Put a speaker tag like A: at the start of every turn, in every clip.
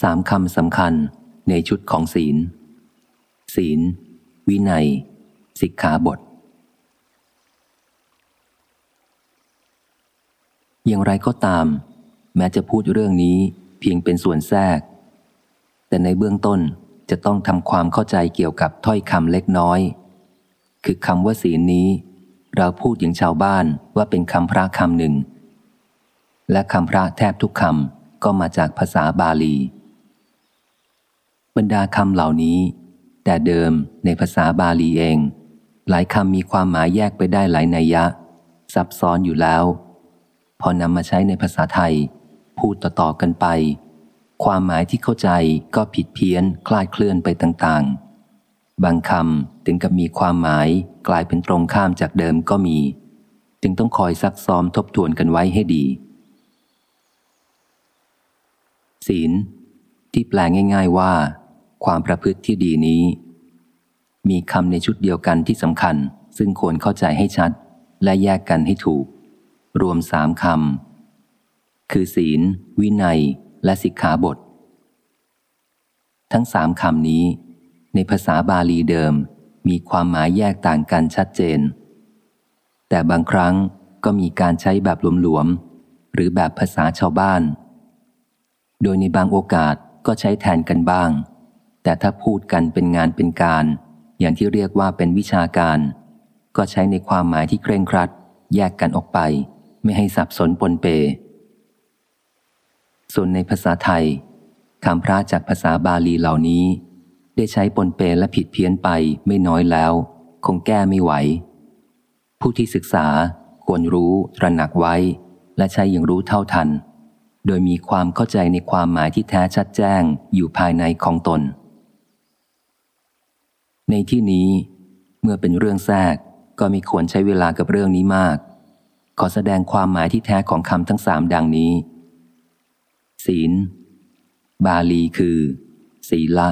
A: สามคำสำคัญในชุดของศีล ศีล วินัย สิกขาบท อย่างไรก็ตาม แม้จะพูดเรื่องนี้เพียงเป็นส่วนแทรก แต่ในเบื้องต้นจะต้องทำความเข้าใจเกี่ยวกับถ้อยคำเล็กน้อย คือคำว่าศีลนี้ เราพูดอย่างชาวบ้านว่าเป็นคำพระคำหนึ่ง และคำพระแทบทุกคำก็มาจากภาษาบาลี รรดาคำเหล่านี้ แต่เดิมในภาษาบาลีเอง หลายคำมีความหมายแยกไปได้หลายนัยยะ ซับซ้อนอยู่แล้ว พอนำมาใช้ในภาษาไทย พูดต่อๆกันไป ความหมายที่เข้าใจก็ผิดเพี้ยนคลาดเคลื่อนไปต่างๆ บางคำถึงกับมีความหมายกลายเป็นตรงข้ามจากเดิมก็มี จึงต้องคอยซักซ้อมทบทวนกันไว้ให้ดี ศีลที่แปลง่าย ๆว่า ความประพฤติที่ดีนี้ มีคำในชุดเดียวกันที่สำคัญ ซึ่งควรเข้าใจให้ชัด และแยกกันให้ถูก รวมสามคำคือศีล วินัย และสิกขาบท ทั้งสามคำนี้ ในภาษาบาลีเดิม มีความหมายแยกต่างกันชัดเจน แต่บางครั้งก็มีการใช้แบบหลวมๆหรือแบบภาษาชาวบ้าน โดยในบางโอกาสก็ใช้แทนกันบ้าง แต่ถ้าพูดกันเป็นงานเป็นการ อย่างที่เรียกว่าเป็นวิชาการ ก็ใช้ในความหมายที่เคร่งครัด แยกกันออกไป ไม่ให้สับสนปนเป ส่วนในภาษาไทยคำพระจากภาษาบาลีเหล่านี้ ได้ใช้ปนเปและผิดเพี้ยนไปไม่น้อยแล้ว คงแก้ไม่ไหว ผู้ที่ศึกษาควรรู้ตระหนักไว้ และใช้อย่างรู้เท่าทัน โดยมีความเข้าใจในความหมายที่แท้ชัดแจ้งอยู่ภายในของตน ในที่นี้ เมื่อเป็นเรื่องแทรกก็มีควรใช้เวลากับเรื่องนี้มาก ขอแสดงความหมายที่แท้ของคำทั้งสามดังนี้ ศีล บาลีคือ ศีละ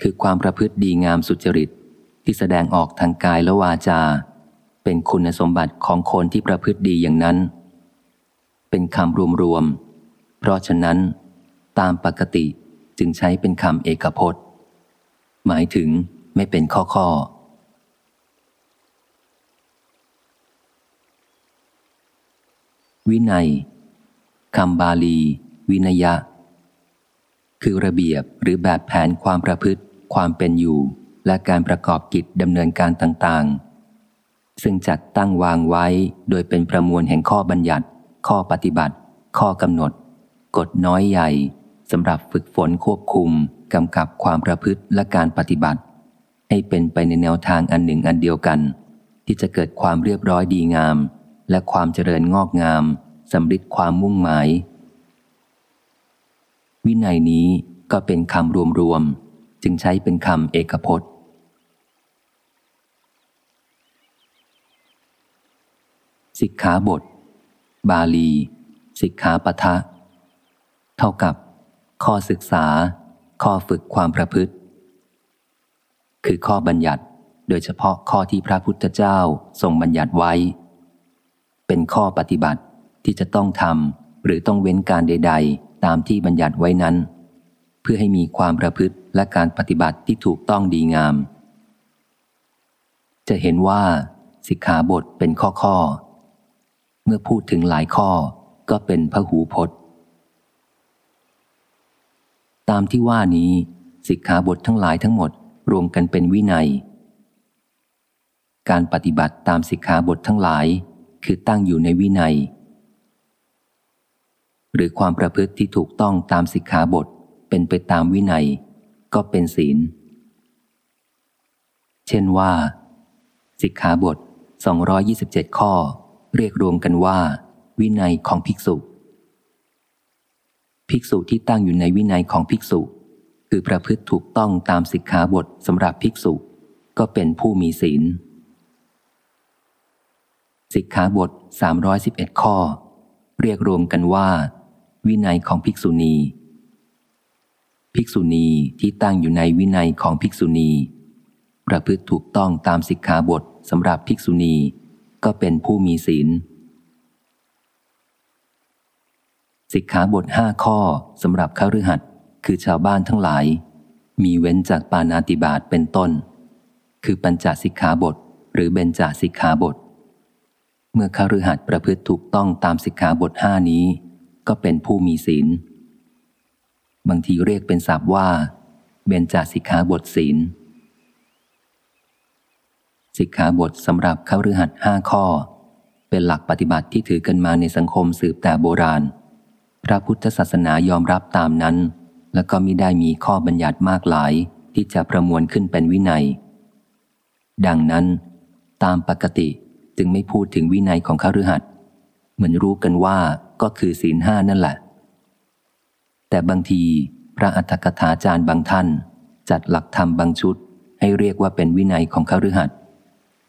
A: คือความประพฤติดีงามสุจริต ที่แสดงออกทางกายและวาจา เป็นคุณสมบัติของคนที่ประพฤติดีอย่างนั้น เป็นคำรวมๆ เพราะฉะนั้น ตามปกติจึงใช้เป็นคำเอกพจน์ หมายถึงไม่เป็นข้อข้อวินัยคำบาลี วินยะ คือระเบียบหรือแบบแผนความประพฤติ ความเป็นอยู่ และการประกอบกิจดำเนินการต่างๆ ซึ่งจัดตั้งวางไว้โดยเป็นประมวลแห่งข้อบัญญัติ ข้อปฏิบัติ ข้อกำหนด กฎน้อยใหญ่สำหรับฝึกฝนควบคุม กำกับความประพฤติและการปฏิบัติ ให้เป็นไปในแนวทางอันหนึ่งอันเดียวกัน ที่จะเกิดความเรียบร้อยดีงาม และความเจริญงอกงามสำฤทธิ์ความมุ่งหมาย วินัยนี้ก็เป็นคำรวมๆจึงใช้เป็นคำเอกพจน์สิกขาบท บาลี สิกขาปทะ เท่ากับ ข้อศึกษา ข้อฝึกความประพฤติ คือข้อบัญญัติโดยเฉพาะข้อที่พระพุทธเจ้าทรงบัญญัติไว้ เป็นข้อปฏิบัติที่จะต้องทำหรือต้องเว้นการใด ๆ ตามที่บัญญัติไว้นั้น เพื่อให้มีความประพฤติและการปฏิบัติที่ถูกต้องดีงาม จะเห็นว่า สิกขาบทเป็นข้อข้อ เมื่อพูดถึงหลายข้อก็เป็นพหูพจน์ ตามที่ว่านี้สิกขาบททั้งหลายทั้งหมดรวมกันเป็นวินัย การปฏิบัติตามสิกขาบททั้งหลาย คือตั้งอยู่ในวินัย หรือความประพฤติที่ถูกต้องตามสิกขาบทเป็นไปตามวินัย ก็เป็นศีล เช่นว่า สิกขาบท 227 ข้อ เรียกรวมกันว่า วินัยของภิกษุ ภิกษุที่ตั้งอยู่ในวินัยของภิกษุ คือประพฤติถูกต้องตามสิกขาบทสำหรับภิกษุ ก็เป็นผู้มีศีล สิกขาบท 311 ข้อ เรียกรวมกันว่า วินัยของภิกษุณี ภิกษุณีที่ตั้งอยู่ในวินัยของภิกษุณี ประพฤติถูกต้องตามสิกขาบทสำหรับภิกษุณี ก็เป็นผู้มีศีล สิกขาบทห้าข้อสำหรับข้ารือหัดคือชาวบ้านทั้งหลาย มีเว้นจากปานาติบาตเป็นต้น คือปัญจสิกขาบท หรือเบญจสิกขาบท เมื่อข้ารือหัดประพฤติถูกต้องตามสิกขาบทห้านี้ ก็เป็นผู้มีศีล บางทีเรียกเป็นศัพท์ว่า เบญจสิกขาบทศีลสิกขาบทสำหรับข้ารือหัดห้าข้อ เป็นหลักปฏิบัติที่ถือกันมาในสังคมสืบแต่โบราณ พระพุทธศาสนายอมรับตามนั้น และก็มิได้มีข้อบัญญัติมากหลายที่จะประมวลขึ้นเป็นวินัย ดังนั้น ตามปกติจึงไม่พูดถึงวินัยของข้ารือหัดเหมือนรู้กันว่าก็คือศีลห้านั่นแหละ แต่บางทีพระอัฏฐกถาจารย์บางท่าน จัดหลักธรรมบางชุด ให้เรียกว่าเป็นวินัยของข้ารือหัด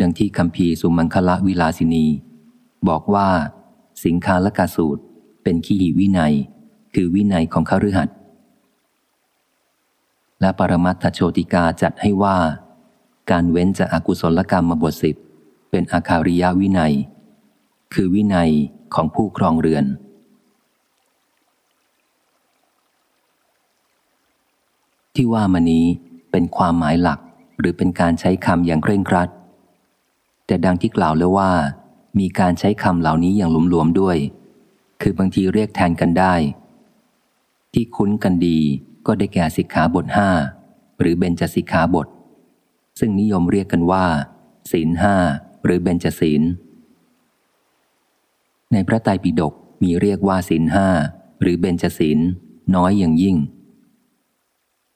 A: ดังที่คำพีสุมังคละวิลาสินี บอกว่า สิงคาลกาสูตร เป็นขีหิวินัย คือวินัยของขรือหัดและปรมัตถโชติกาจัดให้ว่า การเว้นจากอากุศลกรรมมาบทสิบเป็นอาคาริยวินัย คือวินัยของผู้ครองเรือน ที่ว่ามานี้เป็นความหมายหลักหรือเป็นการใช้คำอย่างเคร่งครัด แต่ดังที่กล่าวแล้วว่า มีการใช้คำเหล่านี้อย่างหลวมๆด้วย คือบางทีเรียกแทนกันได้ ที่คุ้นกันดีก็ได้แก่สิกขาบทห้าหรือเบญจสิกขาบท ซึ่งนิยมเรียกกันว่า ศีลห้าหรือเบญจศีล ในพระไตรปิฎกมีเรียกว่าศีลห้าหรือเบญจศีลน้อยอย่างยิ่ง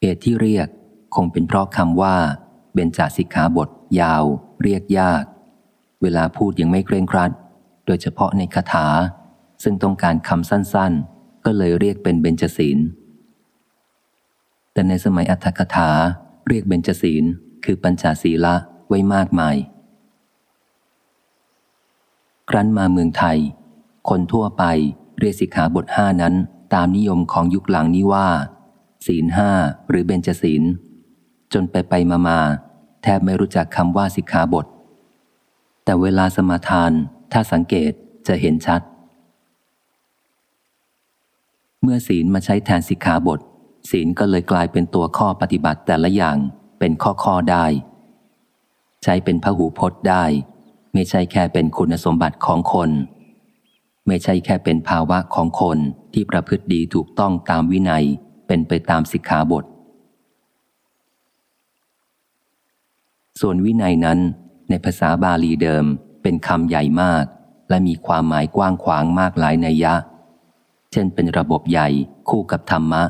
A: เหตุที่เรียกคงเป็นเพราะคำว่า เบญจสิกขาบท ยาว เรียกยาก เวลาพูดยังไม่เคร่งครัด โดยเฉพาะในคาถา ซึ่งต้องการคำสั้นๆ ก็เลยเรียกเป็นเบญจศีล แต่ในสมัยอัตถกถาเรียกเบญจศีลคือปัญจศีละไว้มากมาย ครั้นมาเมืองไทย คนทั่วไปเรียกสิกขาบทห้านั้นตามนิยมของยุคหลังนี้ว่า ศีลห้าหรือเบญจศีล จนไปไปมามาแทบไม่รู้จักคำว่าสิกขาบท แต่เวลาสมาทานถ้าสังเกตจะเห็นชัด เมื่อศีลมาใช้แทนสิกขาบท ศีลก็เลยกลายเป็นตัวข้อปฏิบัติแต่ละอย่างเป็นข้อข้อได้ ใช้เป็นพหูพจน์ได้ ไม่ใช่แค่เป็นคุณสมบัติของคน ไม่ใช่แค่เป็นภาวะของคนที่ประพฤติดีถูกต้องตามวินัยเป็นไปตามสิกขาบท ส่วนวินัยนั้น ในภาษาบาลีเดิมเป็นคำใหญ่มาก และมีความหมายกว้างขวางมากหลายนัยยะเช่นเป็นระบบใหญ่คู่กับธรรมะ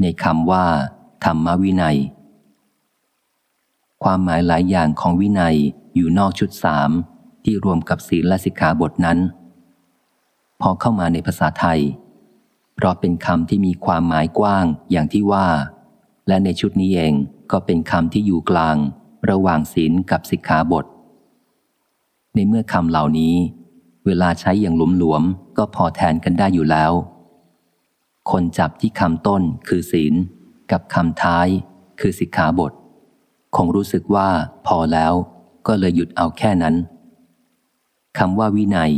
A: ในคำว่า ธรรมวินัย ความหมายหลายอย่างของวินัยอยู่นอกชุดสามที่รวมกับศีลและสิกขาบทนั้น พอเข้ามาในภาษาไทย เพราะเป็นคำที่มีความหมายกว้างอย่างที่ว่า และในชุดนี้เองก็เป็นคำที่อยู่กลาง ระหว่างศีลกับสิกขาบท ในเมื่อคำเหล่านี้ เวลาใช้อย่างหลวมๆก็พอแทนกันได้อยู่แล้ว คนจับที่คำต้นคือศีล กับคำท้าย คือสิกขาบท คงรู้สึกว่าพอแล้วก็เลยหยุดเอาแค่นั้นคำว่าวินัย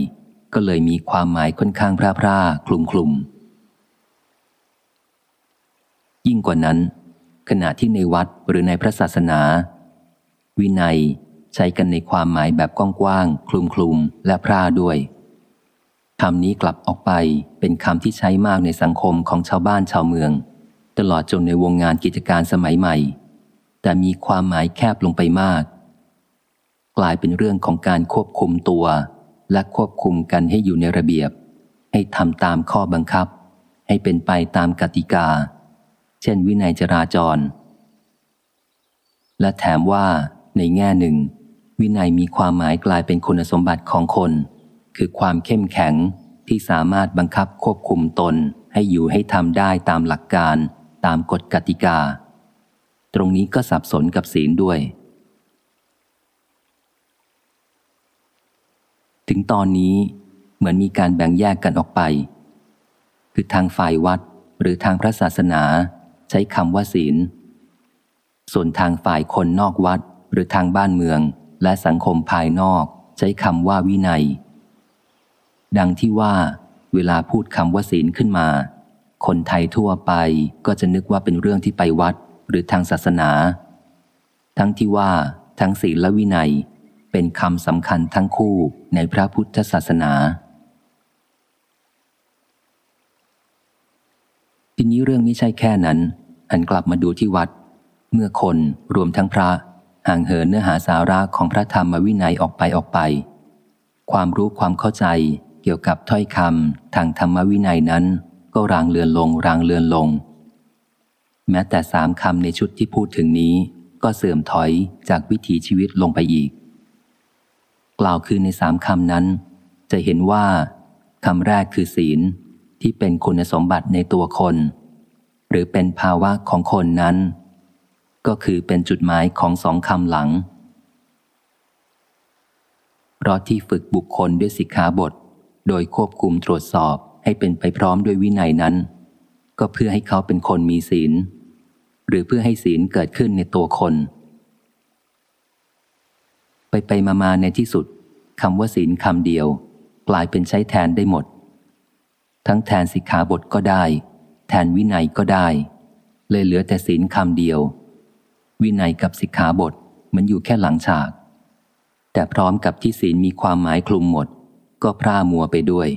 A: ก็เลยมีความหมายค่อนข้างพร่าพร่าคลุมคลุมยิ่งกว่านั้น ขณะที่ในวัดหรือในพระศาสนา วินัยใช้กันในความหมายแบบกว้างๆคลุมๆและพร่าด้วย คำนี้กลับออกไปเป็นคำที่ใช้มากในสังคมของชาวบ้านชาวเมือง ตลอดจนในวงงานกิจการสมัยใหม่ แต่มีความหมายแคบลงไปมาก กลายเป็นเรื่องของการควบคุมตัว และควบคุมกันให้อยู่ในระเบียบ ให้ทำตามข้อบังคับ ให้เป็นไปตามกติกา เช่นวินัยจราจร และแถมว่าในแง่หนึ่ง วินัยมีความหมายกลายเป็นคุณสมบัติของคน คือความเข้มแข็งที่สามารถบังคับควบคุมตนให้อยู่ให้ทำได้ตามหลักการตามกฎกติกา ตรงนี้ก็สับสนกับศีลด้วย ถึงตอนนี้เหมือนมีการแบ่งแยกกันออกไป คือทางฝ่ายวัดหรือทางพระศาสนา ใช้คำว่าศีล ส่วนทางฝ่ายคนนอกวัดหรือทางบ้านเมืองและสังคมภายนอก ใช้คำว่าวินัย ดังที่ว่าเวลาพูดคำว่าศีลขึ้นมา คนไทยทั่วไปก็จะนึกว่าเป็นเรื่องที่ไปวัดหรือทางศาสนา ทั้งที่ว่าทั้งศีลและวินัย เป็นคำสำคัญทั้งคู่ในพระพุทธศาสนา ทีนี้เรื่องไม่ใช่แค่นั้น หันกลับมาดูที่วัด เมื่อคนรวมทั้งพระห่างเหินเนื้อหาสาระของพระธรรมวินัยออกไปออกไป ความรู้ความเข้าใจ เกี่ยวกับถ้อยคำทางธรรมวินัยนั้น ก็รางเลือนลงรางเลือนลง แม้แต่สามคำในชุดที่พูดถึงนี้ ก็เสื่อมถอยจากวิถีชีวิตลงไปอีก กล่าวคือในสามคำนั้น จะเห็นว่าคำแรกคือศีลที่เป็นคุณสมบัติในตัวคน หรือเป็นภาวะของคนนั้น ก็คือเป็นจุดหมายของสองคำหลัง เพราะที่ฝึกบุคคลด้วยสิกขาบท โดยควบคุมตรวจสอบให้เป็นไปพร้อมด้วยวินัยนั้น ก็เพื่อให้เขาเป็นคนมีศีล หรือเพื่อให้ศีลเกิดขึ้นในตัวคน ไปไปมามาในที่สุดคำว่าศีลคำเดียว กลายเป็นใช้แทนได้หมด ทั้งแทนสิกขาบทก็ได้ แทนวินัยก็ได้ เลยเหลือแต่ศีลคำเดียว วินัยกับสิกขาบทมันอยู่แค่หลังฉาก แต่พร้อมกับที่ศีลมีความหมายคลุมหมด ก็พร่ามัวไปด้วย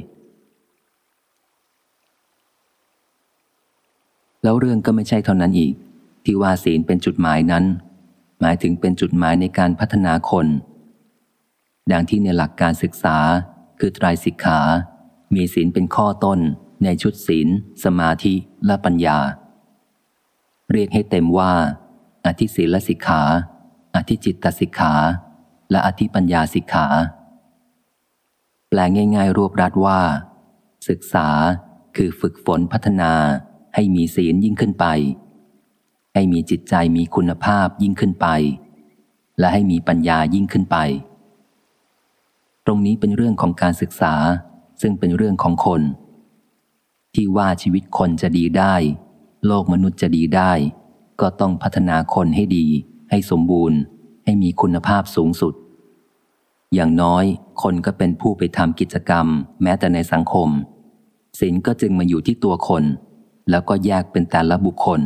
A: แล้วเรื่องก็ไม่ใช่เท่านั้นอีก ที่ว่าศีลเป็นจุดหมายนั้น หมายถึงเป็นจุดหมายในการพัฒนาคน ดังที่ในหลักการศึกษาคือไตรสิกขา มีศีลเป็นข้อต้นในชุดศีล สมาธิและปัญญา เรียกให้เต็มว่า อธิศีลสิกขา อธิจิตตสิกขา และอธิปัญญาสิกขา ลง่าย ๆ รวบรัดว่า ศึกษาคือฝึกฝนพัฒนา ให้มีศีลยิ่งขึ้นไป ให้มีจิตใจมีคุณภาพยิ่งขึ้นไป และให้มีปัญญายิ่งขึ้นไป ตรงนี้เป็นเรื่องของการศึกษาซึ่งเป็นเรื่องของคน ที่ว่าชีวิตคนจะดีได้ โลกมนุษย์จะดีได้ ก็ต้องพัฒนาคนให้ดี ให้สมบูรณ์ ให้มีคุณภาพสูงสุด อย่างน้อยคนก็เป็นผู้ไปทำกิจกรรม แม้แต่ในสังคมศีลก็จึงมาอยู่ที่ตัวคน แล้วก็แยกเป็นแต่ละบุคคล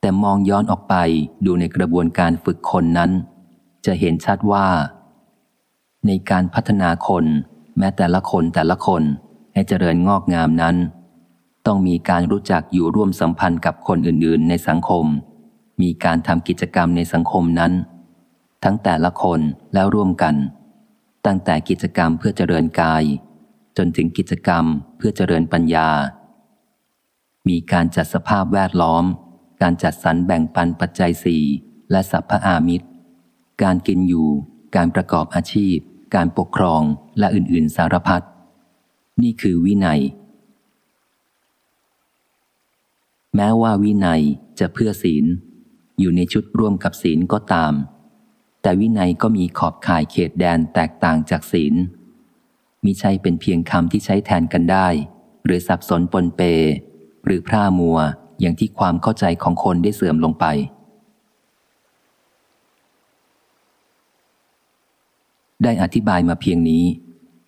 A: แต่มองย้อนออกไปดูในกระบวนการฝึกคนนั้น จะเห็นชัดว่า ในการพัฒนาคน แม้แต่ละคนแต่ละคนให้เจริญงอกงามนั้น ต้องมีการรู้จักอยู่ร่วมสัมพันธ์กับคนอื่นๆ ในสังคม มีการทำกิจกรรมในสังคมนั้น ทั้งแต่ละคนแล้วร่วมกัน ตั้งแต่กิจกรรมเพื่อเจริญกาย จนถึงกิจกรรมเพื่อเจริญปัญญา มีการจัดสภาพแวดล้อม การจัดสรรแบ่งปันปัจจัยสี่และสัพพอามิตร การกินอยู่ การประกอบอาชีพ การปกครองและอื่น ๆ สารพัดนี่คือวินัย แม้ว่าวินัยจะเพื่อศีล อยู่ในชุดร่วมกับศีลก็ตาม แต่วินัยก็มีขอบข่ายเขตแดนแตกต่างจากศีลมิใช่เป็นเพียงคำที่ใช้แทนกันได้ หรือสับสนปนเป หรือพร่ามัวอย่างที่ความเข้าใจของคนได้เสื่อมลงไป ได้อธิบายมาเพียงนี้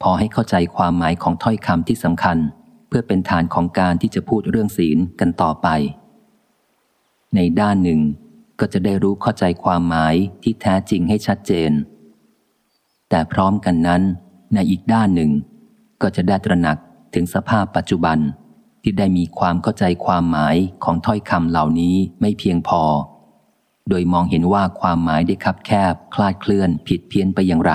A: พอให้เข้าใจความหมายของถ้อยคำที่สำคัญ เพื่อเป็นฐานของการที่จะพูดเรื่องศีลกันต่อไป ในด้านหนึ่ง ก็จะได้รู้เข้าใจความหมายที่แท้จริงให้ชัดเจน แต่พร้อมกันนั้นในอีกด้านหนึ่ง ก็จะได้ตระหนักถึงสภาพปัจจุบันที่ได้มีความเข้าใจความหมายของถ้อยคำเหล่านี้ไม่เพียงพอ โดยมองเห็นว่าความหมายได้คับแคบ คลาดเคลื่อนผิดเพี้ยนไปอย่างไร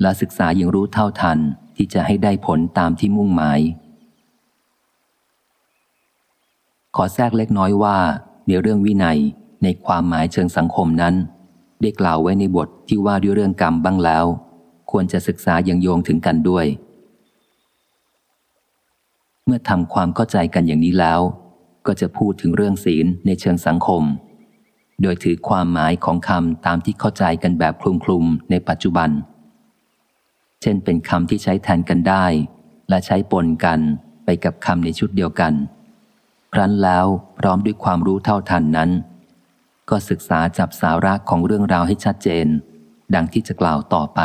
A: และศึกษาอย่างรู้เท่าทันที่จะให้ได้ผลตามที่มุ่งหมาย ขอแทรกเล็กน้อยว่าในเรื่องวินัย ในความหมายเชิงสังคมนั้น ได้กล่าวไว้ในบทที่ว่าด้วยเรื่องกรรมบ้างแล้ว ควรจะศึกษาอย่างโยงถึงกันด้วย เมื่อทำความเข้าใจกันอย่างนี้แล้ว ก็จะพูดถึงเรื่องศีลในเชิงสังคม โดยถือความหมายของคำตามที่เข้าใจกันแบบคลุมๆในปัจจุบัน เช่นเป็นคำที่ใช้แทนกันได้ และใช้ปนกันไปกับคำในชุดเดียวกันครั้นแล้วพร้อมด้วยความรู้เท่าทันนั้น ก็ศึกษาจับสาระของเรื่องราวให้ชัดเจน ดังที่จะกล่าวต่อไป